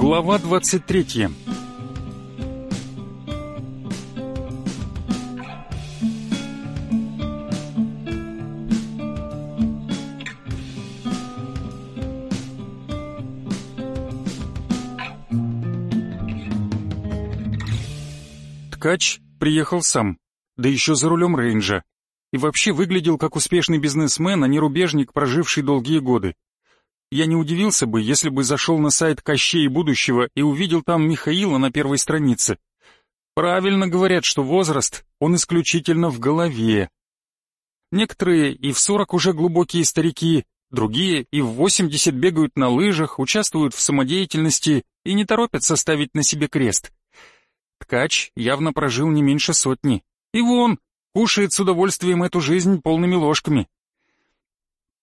Глава 23 Ткач приехал сам, да еще за рулем рейнджа, и вообще выглядел как успешный бизнесмен, а не рубежник, проживший долгие годы. Я не удивился бы, если бы зашел на сайт Кощей будущего и увидел там Михаила на первой странице. Правильно говорят, что возраст, он исключительно в голове. Некоторые и в сорок уже глубокие старики, другие и в восемьдесят бегают на лыжах, участвуют в самодеятельности и не торопятся ставить на себе крест. Ткач явно прожил не меньше сотни. И вон, кушает с удовольствием эту жизнь полными ложками.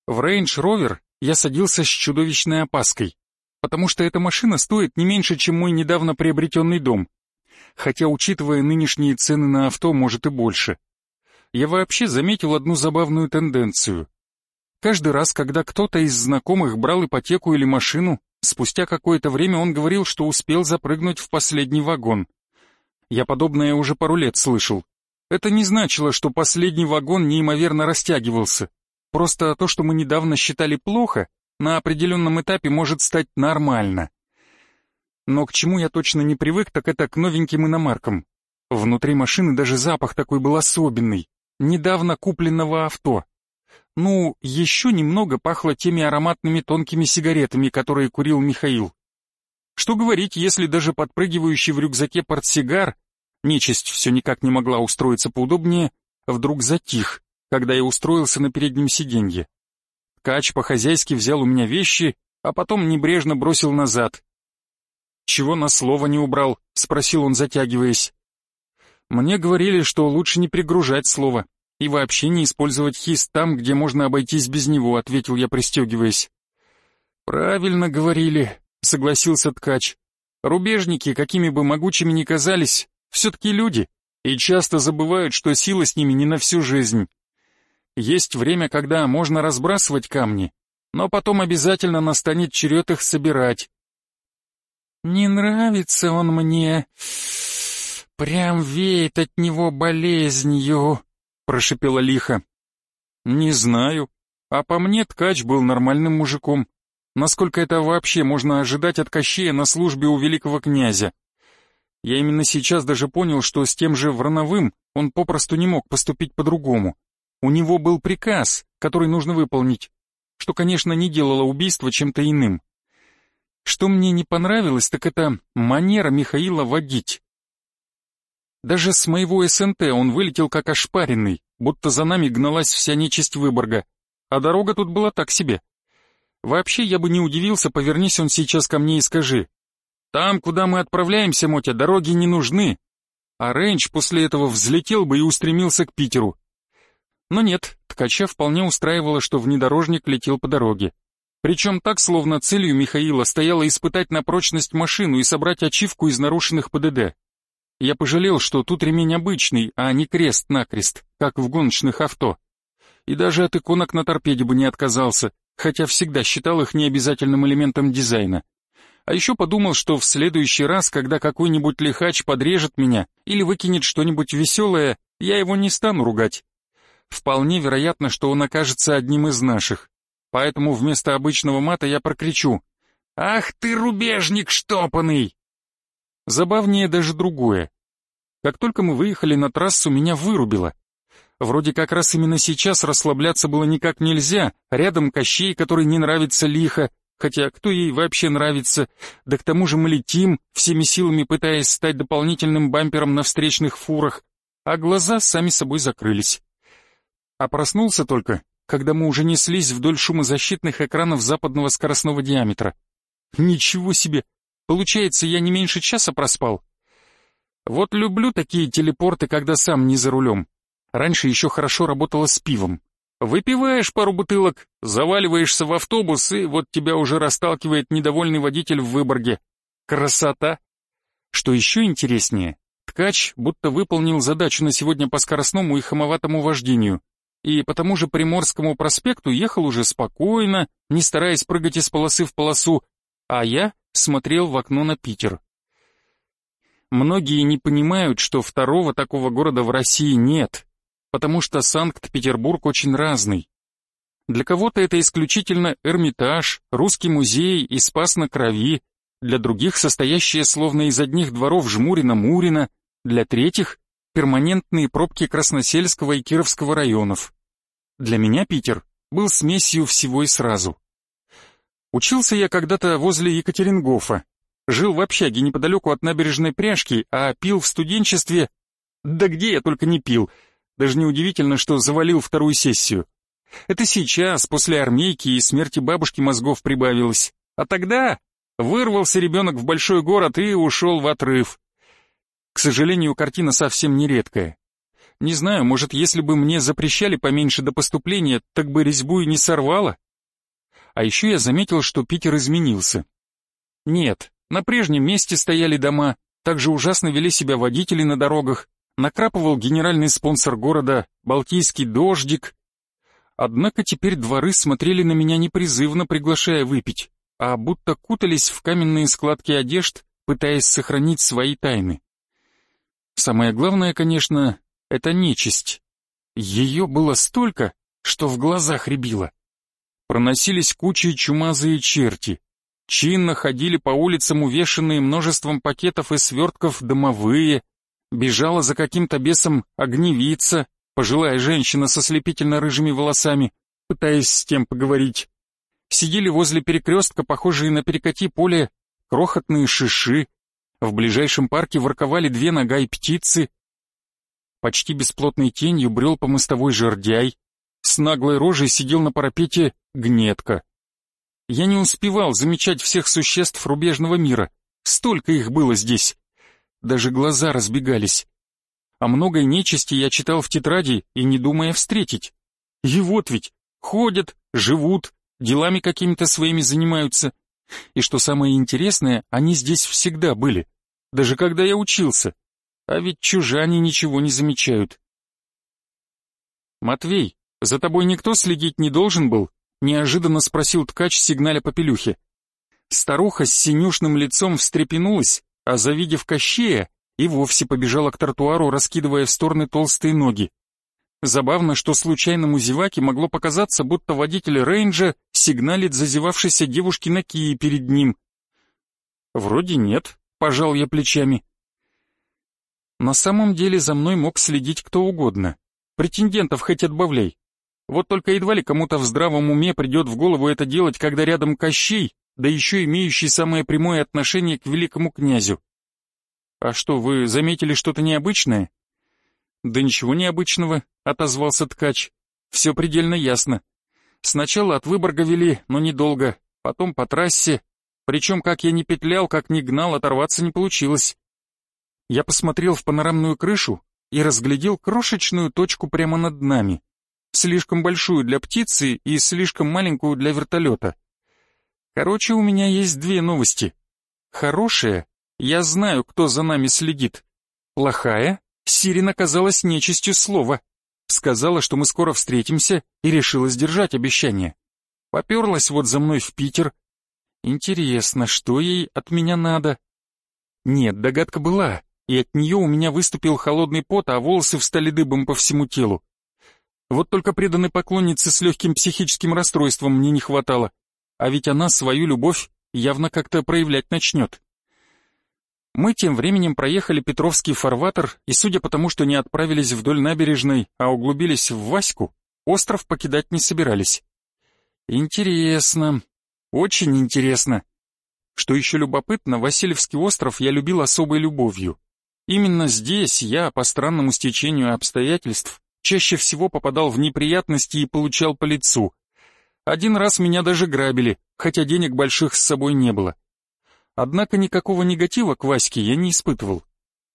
В Range Rover я садился с чудовищной опаской, потому что эта машина стоит не меньше, чем мой недавно приобретенный дом. Хотя, учитывая нынешние цены на авто, может и больше. Я вообще заметил одну забавную тенденцию. Каждый раз, когда кто-то из знакомых брал ипотеку или машину, спустя какое-то время он говорил, что успел запрыгнуть в последний вагон. Я подобное уже пару лет слышал. Это не значило, что последний вагон неимоверно растягивался. Просто то, что мы недавно считали плохо, на определенном этапе может стать нормально. Но к чему я точно не привык, так это к новеньким иномаркам. Внутри машины даже запах такой был особенный, недавно купленного авто. Ну, еще немного пахло теми ароматными тонкими сигаретами, которые курил Михаил. Что говорить, если даже подпрыгивающий в рюкзаке портсигар, нечисть все никак не могла устроиться поудобнее, вдруг затих когда я устроился на переднем сиденье. Кач по-хозяйски взял у меня вещи, а потом небрежно бросил назад. «Чего на слово не убрал?» — спросил он, затягиваясь. «Мне говорили, что лучше не пригружать слово и вообще не использовать хист там, где можно обойтись без него», — ответил я, пристегиваясь. «Правильно говорили», — согласился ткач. «Рубежники, какими бы могучими ни казались, все-таки люди, и часто забывают, что сила с ними не на всю жизнь. Есть время, когда можно разбрасывать камни, но потом обязательно настанет черед их собирать. «Не нравится он мне. Прям веет от него болезнью», — прошипела лихо. «Не знаю. А по мне ткач был нормальным мужиком. Насколько это вообще можно ожидать от Кощея на службе у великого князя? Я именно сейчас даже понял, что с тем же Врановым он попросту не мог поступить по-другому. У него был приказ, который нужно выполнить, что, конечно, не делало убийство чем-то иным. Что мне не понравилось, так это манера Михаила водить. Даже с моего СНТ он вылетел как ошпаренный, будто за нами гналась вся нечисть Выборга, а дорога тут была так себе. Вообще я бы не удивился, повернись он сейчас ко мне и скажи. Там, куда мы отправляемся, Мотя, дороги не нужны. А Рейндж после этого взлетел бы и устремился к Питеру. Но нет, ткача вполне устраивало, что внедорожник летел по дороге. Причем так, словно целью Михаила стояло испытать на прочность машину и собрать ачивку из нарушенных ПДД. Я пожалел, что тут ремень обычный, а не крест-накрест, как в гоночных авто. И даже от иконок на торпеде бы не отказался, хотя всегда считал их необязательным элементом дизайна. А еще подумал, что в следующий раз, когда какой-нибудь лихач подрежет меня или выкинет что-нибудь веселое, я его не стану ругать, Вполне вероятно, что он окажется одним из наших. Поэтому вместо обычного мата я прокричу «Ах ты, рубежник штопанный!» Забавнее даже другое. Как только мы выехали на трассу, меня вырубило. Вроде как раз именно сейчас расслабляться было никак нельзя, рядом Кощей, который не нравится лихо, хотя кто ей вообще нравится, да к тому же мы летим, всеми силами пытаясь стать дополнительным бампером на встречных фурах, а глаза сами собой закрылись. А проснулся только, когда мы уже неслись вдоль шумозащитных экранов западного скоростного диаметра. Ничего себе! Получается, я не меньше часа проспал. Вот люблю такие телепорты, когда сам не за рулем. Раньше еще хорошо работала с пивом. Выпиваешь пару бутылок, заваливаешься в автобус, и вот тебя уже расталкивает недовольный водитель в Выборге. Красота! Что еще интереснее, ткач будто выполнил задачу на сегодня по скоростному и хамоватому вождению и по тому же Приморскому проспекту ехал уже спокойно, не стараясь прыгать из полосы в полосу, а я смотрел в окно на Питер. Многие не понимают, что второго такого города в России нет, потому что Санкт-Петербург очень разный. Для кого-то это исключительно Эрмитаж, Русский музей и Спас на Крови, для других состоящие словно из одних дворов Жмурина-Мурина, для третьих — перманентные пробки Красносельского и Кировского районов. Для меня Питер был смесью всего и сразу. Учился я когда-то возле Екатерингофа, жил в общаге неподалеку от набережной Пряжки, а пил в студенчестве... Да где я только не пил. Даже неудивительно, что завалил вторую сессию. Это сейчас, после армейки и смерти бабушки мозгов прибавилось. А тогда вырвался ребенок в большой город и ушел в отрыв. К сожалению, картина совсем не редкая. Не знаю, может, если бы мне запрещали поменьше до поступления, так бы резьбу и не сорвало. А еще я заметил, что Питер изменился. Нет, на прежнем месте стояли дома, также ужасно вели себя водители на дорогах, накрапывал генеральный спонсор города «Балтийский дождик». Однако теперь дворы смотрели на меня непризывно, приглашая выпить, а будто кутались в каменные складки одежд, пытаясь сохранить свои тайны. Самое главное, конечно, это нечисть. Ее было столько, что в глазах рябило. Проносились кучи чумазые черти. Чинно ходили по улицам увешанные множеством пакетов и свертков домовые. Бежала за каким-то бесом огневица, пожилая женщина со слепительно-рыжими волосами, пытаясь с тем поговорить. Сидели возле перекрестка, похожие на перекати поле, крохотные шиши. В ближайшем парке ворковали две нога и птицы, почти бесплотной тенью брел по мостовой жердяй, с наглой рожей сидел на парапете гнетка. Я не успевал замечать всех существ рубежного мира, столько их было здесь. Даже глаза разбегались. О многой нечисти я читал в тетради и не думая встретить. И вот ведь, ходят, живут, делами какими-то своими занимаются. И что самое интересное, они здесь всегда были, даже когда я учился. А ведь чужане ничего не замечают. «Матвей, за тобой никто следить не должен был?» — неожиданно спросил ткач сигналя попелюхи. Старуха с синюшным лицом встрепенулась, а завидев Кощея, и вовсе побежала к тротуару, раскидывая в стороны толстые ноги. Забавно, что случайному зеваке могло показаться, будто водитель рейнджа сигналит зазевавшейся девушке на кии перед ним. «Вроде нет», — пожал я плечами. На самом деле за мной мог следить кто угодно. Претендентов хоть отбавляй. Вот только едва ли кому-то в здравом уме придет в голову это делать, когда рядом Кощей, да еще имеющий самое прямое отношение к великому князю. «А что, вы заметили что-то необычное?» «Да ничего необычного», — отозвался ткач. «Все предельно ясно. Сначала от Выборга вели, но недолго, потом по трассе. Причем, как я не петлял, как ни гнал, оторваться не получилось. Я посмотрел в панорамную крышу и разглядел крошечную точку прямо над нами, слишком большую для птицы и слишком маленькую для вертолета. Короче, у меня есть две новости. Хорошая, я знаю, кто за нами следит. Плохая, Сирин оказалась нечистью слова. Сказала, что мы скоро встретимся и решила сдержать обещание. Поперлась вот за мной в Питер. Интересно, что ей от меня надо? Нет, догадка была и от нее у меня выступил холодный пот, а волосы встали дыбом по всему телу. Вот только преданной поклонницы с легким психическим расстройством мне не хватало, а ведь она свою любовь явно как-то проявлять начнет. Мы тем временем проехали Петровский фарватер, и судя по тому, что не отправились вдоль набережной, а углубились в Ваську, остров покидать не собирались. Интересно, очень интересно. Что еще любопытно, Васильевский остров я любил особой любовью. Именно здесь я, по странному стечению обстоятельств, чаще всего попадал в неприятности и получал по лицу. Один раз меня даже грабили, хотя денег больших с собой не было. Однако никакого негатива к Ваське я не испытывал.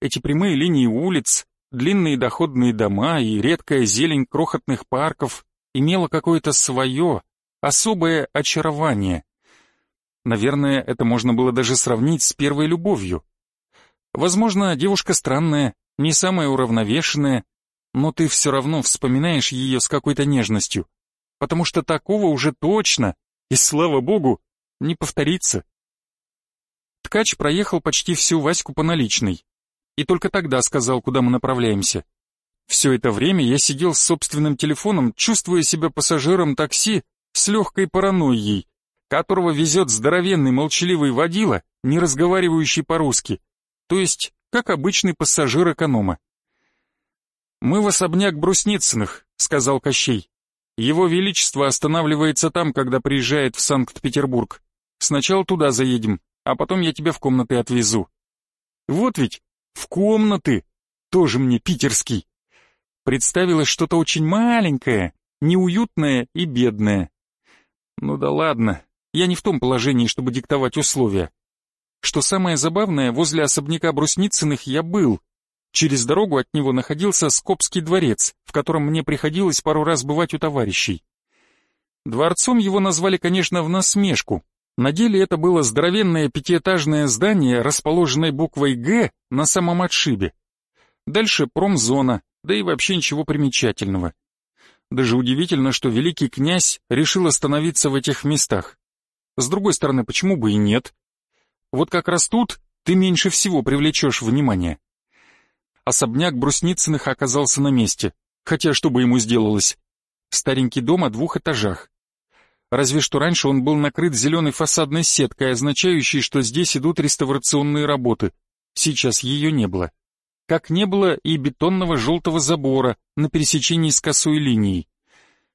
Эти прямые линии улиц, длинные доходные дома и редкая зелень крохотных парков имела какое-то свое, особое очарование. Наверное, это можно было даже сравнить с первой любовью. Возможно, девушка странная, не самая уравновешенная, но ты все равно вспоминаешь ее с какой-то нежностью, потому что такого уже точно, и слава богу, не повторится. Ткач проехал почти всю Ваську по наличной. И только тогда сказал, куда мы направляемся. Все это время я сидел с собственным телефоном, чувствуя себя пассажиром такси с легкой паранойей, которого везет здоровенный молчаливый водила, не разговаривающий по-русски, то есть как обычный пассажир эконома. «Мы в особняк Брусницыных», — сказал Кощей. «Его Величество останавливается там, когда приезжает в Санкт-Петербург. Сначала туда заедем, а потом я тебя в комнаты отвезу». «Вот ведь, в комнаты! Тоже мне питерский!» Представилось что-то очень маленькое, неуютное и бедное. Ну да ладно, я не в том положении, чтобы диктовать условия. Что самое забавное, возле особняка Брусницыных я был. Через дорогу от него находился Скопский дворец, в котором мне приходилось пару раз бывать у товарищей. Дворцом его назвали, конечно, в насмешку. На деле это было здоровенное пятиэтажное здание, расположенное буквой «Г» на самом отшибе. Дальше промзона, да и вообще ничего примечательного. Даже удивительно, что великий князь решил остановиться в этих местах. С другой стороны, почему бы и нет? Вот как раз тут ты меньше всего привлечешь внимание. Особняк Брусницыных оказался на месте, хотя что бы ему сделалось? Старенький дом о двух этажах. Разве что раньше он был накрыт зеленой фасадной сеткой, означающей, что здесь идут реставрационные работы. Сейчас ее не было как не было и бетонного желтого забора на пересечении с косой линией.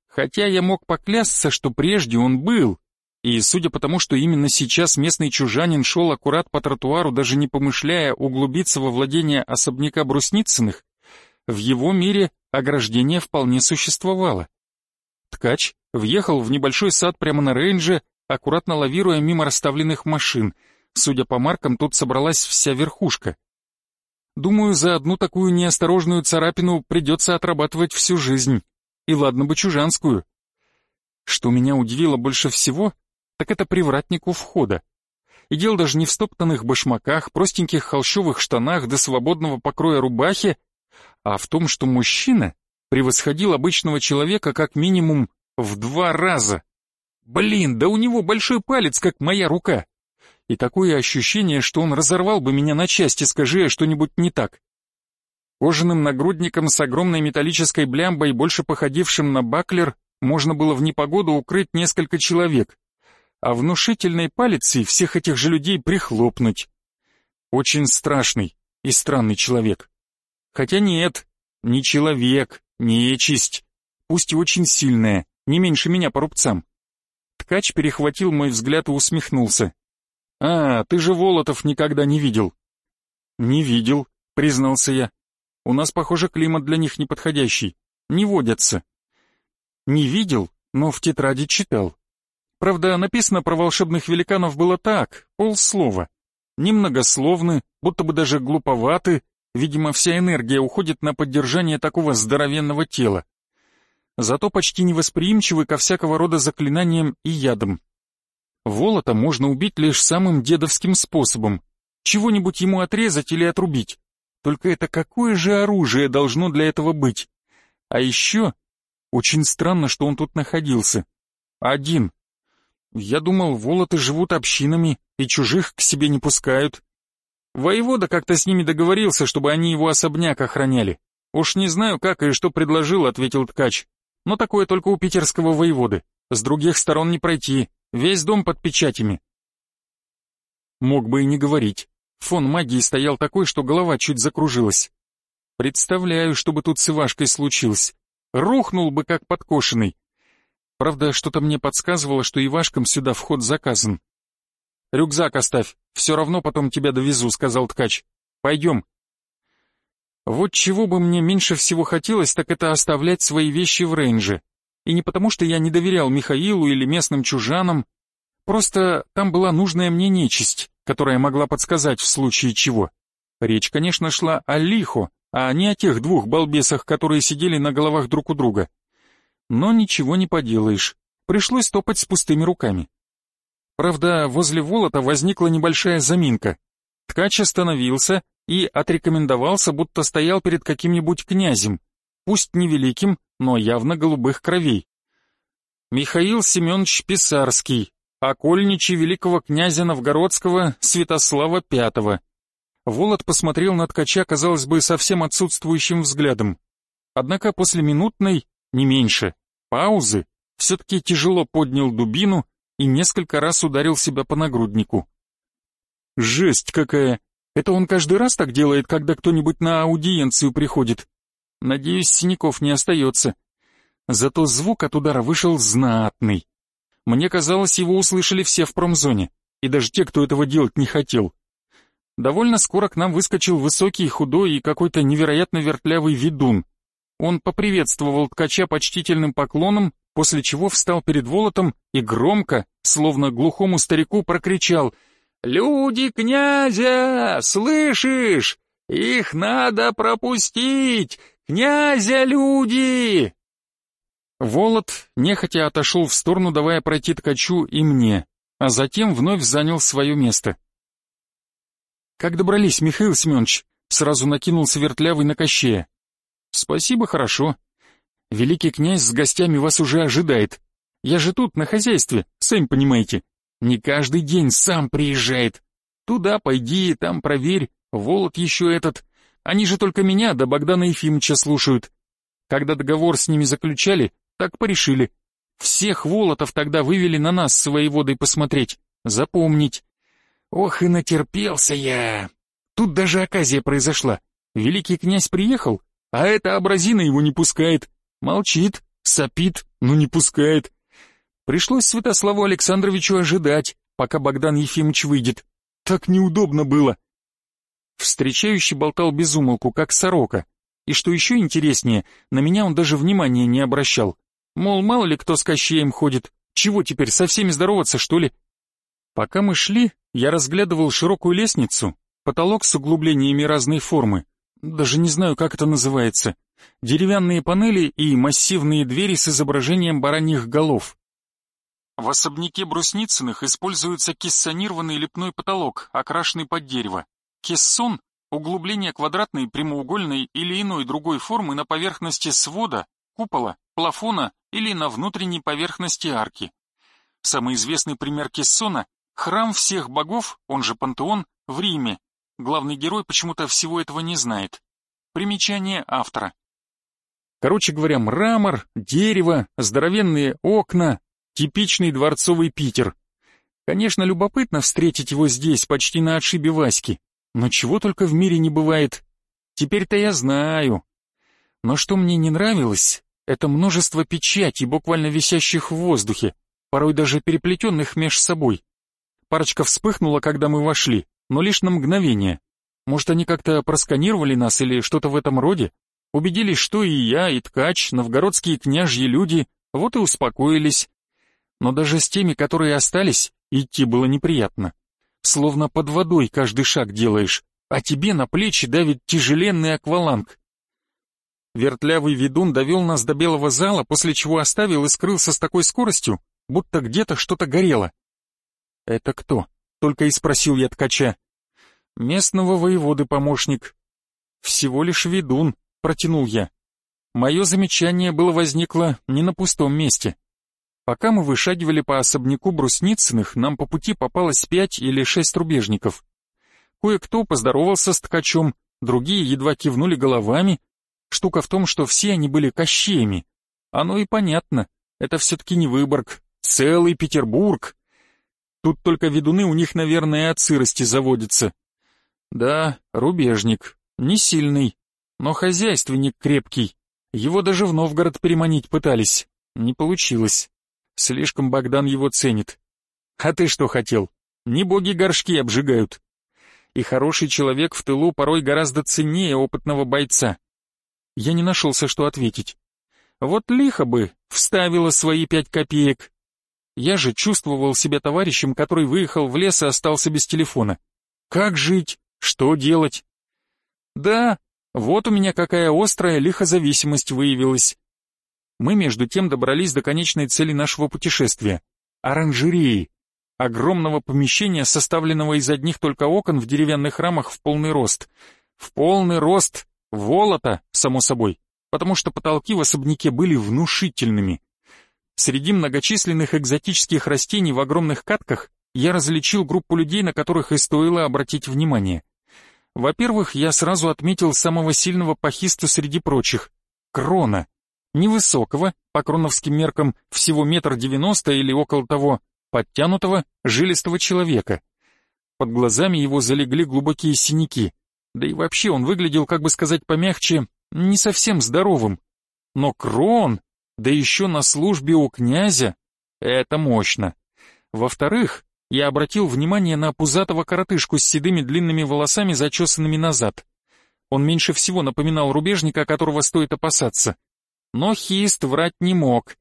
Хотя я мог поклясться, что прежде он был, и судя по тому, что именно сейчас местный чужанин шел аккурат по тротуару, даже не помышляя углубиться во владение особняка Брусницыных, в его мире ограждение вполне существовало. Ткач въехал в небольшой сад прямо на рейнже, аккуратно лавируя мимо расставленных машин. Судя по маркам, тут собралась вся верхушка. Думаю, за одну такую неосторожную царапину придется отрабатывать всю жизнь. И ладно бы чужанскую. Что меня удивило больше всего, так это привратник у входа. И дело даже не в стоптанных башмаках, простеньких холщовых штанах до свободного покроя рубахи, а в том, что мужчина превосходил обычного человека как минимум в два раза. Блин, да у него большой палец, как моя рука и такое ощущение, что он разорвал бы меня на части, скажи я что-нибудь не так. Кожаным нагрудником с огромной металлической блямбой, больше походившим на баклер, можно было в непогоду укрыть несколько человек, а внушительной палицей всех этих же людей прихлопнуть. Очень страшный и странный человек. Хотя нет, не человек, не честь, пусть и очень сильная, не меньше меня по рубцам. Ткач перехватил мой взгляд и усмехнулся. «А, ты же Волотов никогда не видел». «Не видел», — признался я. «У нас, похоже, климат для них неподходящий. Не водятся». «Не видел, но в тетради читал. Правда, написано про волшебных великанов было так, полслова. Немногословны, будто бы даже глуповаты, видимо, вся энергия уходит на поддержание такого здоровенного тела. Зато почти невосприимчивы ко всякого рода заклинаниям и ядам. Волота можно убить лишь самым дедовским способом. Чего-нибудь ему отрезать или отрубить. Только это какое же оружие должно для этого быть? А еще очень странно, что он тут находился. Один. Я думал, волоты живут общинами и чужих к себе не пускают. Воевода как-то с ними договорился, чтобы они его особняк охраняли. Уж не знаю, как и что предложил, ответил ткач. Но такое только у питерского воеводы. С других сторон не пройти. Весь дом под печатями. Мог бы и не говорить. Фон магии стоял такой, что голова чуть закружилась. Представляю, что бы тут с Ивашкой случилось. Рухнул бы, как подкошенный. Правда, что-то мне подсказывало, что Ивашкам сюда вход заказан. «Рюкзак оставь, все равно потом тебя довезу», — сказал ткач. «Пойдем». Вот чего бы мне меньше всего хотелось, так это оставлять свои вещи в рейнже. И не потому, что я не доверял Михаилу или местным чужанам, просто там была нужная мне нечисть, которая могла подсказать в случае чего. Речь, конечно, шла о Лихо, а не о тех двух балбесах, которые сидели на головах друг у друга. Но ничего не поделаешь, пришлось топать с пустыми руками. Правда, возле Волота возникла небольшая заминка. Ткач остановился и отрекомендовался, будто стоял перед каким-нибудь князем, пусть невеликим, но явно голубых кровей. Михаил Семенович Писарский, окольничий великого князя Новгородского Святослава V. Волод посмотрел на ткача, казалось бы, совсем отсутствующим взглядом. Однако после минутной, не меньше, паузы, все-таки тяжело поднял дубину и несколько раз ударил себя по нагруднику. «Жесть какая! Это он каждый раз так делает, когда кто-нибудь на аудиенцию приходит? Надеюсь, синяков не остается. Зато звук от удара вышел знатный. Мне казалось, его услышали все в промзоне, и даже те, кто этого делать не хотел. Довольно скоро к нам выскочил высокий, худой и какой-то невероятно вертлявый ведун. Он поприветствовал ткача почтительным поклоном, после чего встал перед Волотом и громко, словно глухому старику, прокричал «Люди князя! Слышишь? Их надо пропустить! Князя люди!» Волод нехотя отошел в сторону, давая пройти ткачу и мне, а затем вновь занял свое место. «Как добрались, Михаил Семенович?» — сразу накинулся вертлявый на Кощея. «Спасибо, хорошо. Великий князь с гостями вас уже ожидает. Я же тут, на хозяйстве, сами понимаете. Не каждый день сам приезжает. Туда пойди, там проверь, Волод еще этот. Они же только меня да Богдана Ефимовича слушают. Когда договор с ними заключали, так порешили. Всех Волотов тогда вывели на нас с воеводой посмотреть, запомнить. Ох и натерпелся я. Тут даже оказия произошла. Великий князь приехал, а эта образина его не пускает. Молчит, сопит, но не пускает. Пришлось Святославу Александровичу ожидать, пока Богдан Ефимович выйдет. Так неудобно было. Встречающий болтал без умолку, как сорока. И что еще интереснее, на меня он даже внимания не обращал. Мол, мало ли кто с Кощеем ходит, чего теперь, со всеми здороваться, что ли? Пока мы шли, я разглядывал широкую лестницу, потолок с углублениями разной формы, даже не знаю, как это называется, деревянные панели и массивные двери с изображением бараньих голов. В особняке Брусницыных используется кессонированный лепной потолок, окрашенный под дерево. Кессон — углубление квадратной, прямоугольной или иной другой формы на поверхности свода, купола, плафона или на внутренней поверхности арки. Самый известный пример кессона — храм всех богов, он же пантеон, в Риме. Главный герой почему-то всего этого не знает. Примечание автора. Короче говоря, мрамор, дерево, здоровенные окна, типичный дворцовый Питер. Конечно, любопытно встретить его здесь, почти на отшибе Васьки, но чего только в мире не бывает. Теперь-то я знаю. Но что мне не нравилось, это множество печатей, буквально висящих в воздухе, порой даже переплетенных меж собой. Парочка вспыхнула, когда мы вошли, но лишь на мгновение. Может, они как-то просканировали нас или что-то в этом роде? Убедились, что и я, и ткач, новгородские княжьи люди, вот и успокоились. Но даже с теми, которые остались, идти было неприятно. Словно под водой каждый шаг делаешь, а тебе на плечи давит тяжеленный акваланг. Вертлявый ведун довел нас до белого зала, после чего оставил и скрылся с такой скоростью, будто где-то что-то горело. «Это кто?» — только и спросил я ткача. «Местного воеводы помощник». «Всего лишь ведун», — протянул я. Мое замечание было возникло не на пустом месте. Пока мы вышагивали по особняку Брусницыных, нам по пути попалось пять или шесть рубежников. Кое-кто поздоровался с ткачом, другие едва кивнули головами, Штука в том, что все они были кощеями. Оно и понятно, это все-таки не Выборг, целый Петербург. Тут только ведуны у них, наверное, от сырости заводятся. Да, рубежник, не сильный, но хозяйственник крепкий. Его даже в Новгород переманить пытались. Не получилось. Слишком Богдан его ценит. А ты что хотел? Не боги горшки обжигают. И хороший человек в тылу порой гораздо ценнее опытного бойца. Я не нашелся, что ответить. Вот лихо бы вставила свои пять копеек. Я же чувствовал себя товарищем, который выехал в лес и остался без телефона. Как жить? Что делать? Да, вот у меня какая острая лихозависимость выявилась. Мы между тем добрались до конечной цели нашего путешествия — оранжереи, огромного помещения, составленного из одних только окон в деревянных рамах в полный рост. В полный рост Волота, само собой, потому что потолки в особняке были внушительными. Среди многочисленных экзотических растений в огромных катках я различил группу людей, на которых и стоило обратить внимание. Во-первых, я сразу отметил самого сильного пахиста среди прочих — Крона. Невысокого, по кроновским меркам, всего метр девяносто или около того, подтянутого, жилистого человека. Под глазами его залегли глубокие синяки, да и вообще он выглядел, как бы сказать помягче, не совсем здоровым. Но Крон, да еще на службе у князя, это мощно. Во-вторых, я обратил внимание на пузатого коротышку с седыми длинными волосами, зачесанными назад. Он меньше всего напоминал рубежника, которого стоит опасаться. Но Хист врать не мог.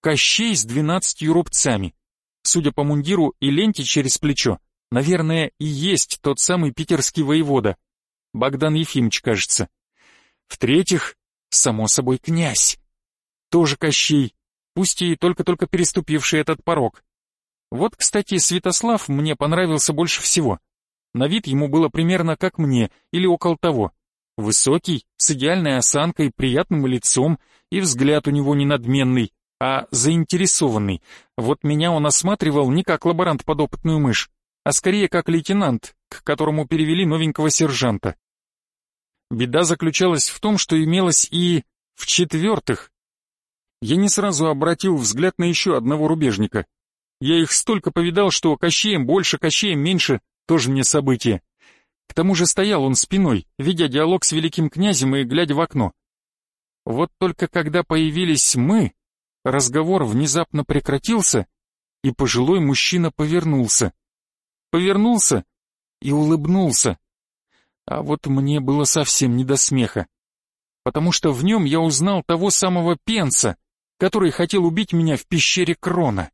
Кощей с двенадцатью рубцами. Судя по мундиру и ленте через плечо, наверное, и есть тот самый питерский воевода. Богдан Ефимович, кажется. В-третьих, само собой, князь. Тоже Кощей, пусть и только-только переступивший этот порог. Вот, кстати, Святослав мне понравился больше всего. На вид ему было примерно как мне, или около того. Высокий, с идеальной осанкой, приятным лицом, и взгляд у него не надменный, а заинтересованный. Вот меня он осматривал не как лаборант подопытную мышь, а скорее как лейтенант, к которому перевели новенького сержанта. Беда заключалась в том, что имелось и в-четвертых. Я не сразу обратил взгляд на еще одного рубежника — я их столько повидал, что Кощеем больше, Кощеем меньше, тоже мне событие. К тому же стоял он спиной, видя диалог с великим князем и глядя в окно. Вот только когда появились мы, разговор внезапно прекратился, и пожилой мужчина повернулся. Повернулся и улыбнулся. А вот мне было совсем не до смеха, потому что в нем я узнал того самого Пенса, который хотел убить меня в пещере Крона.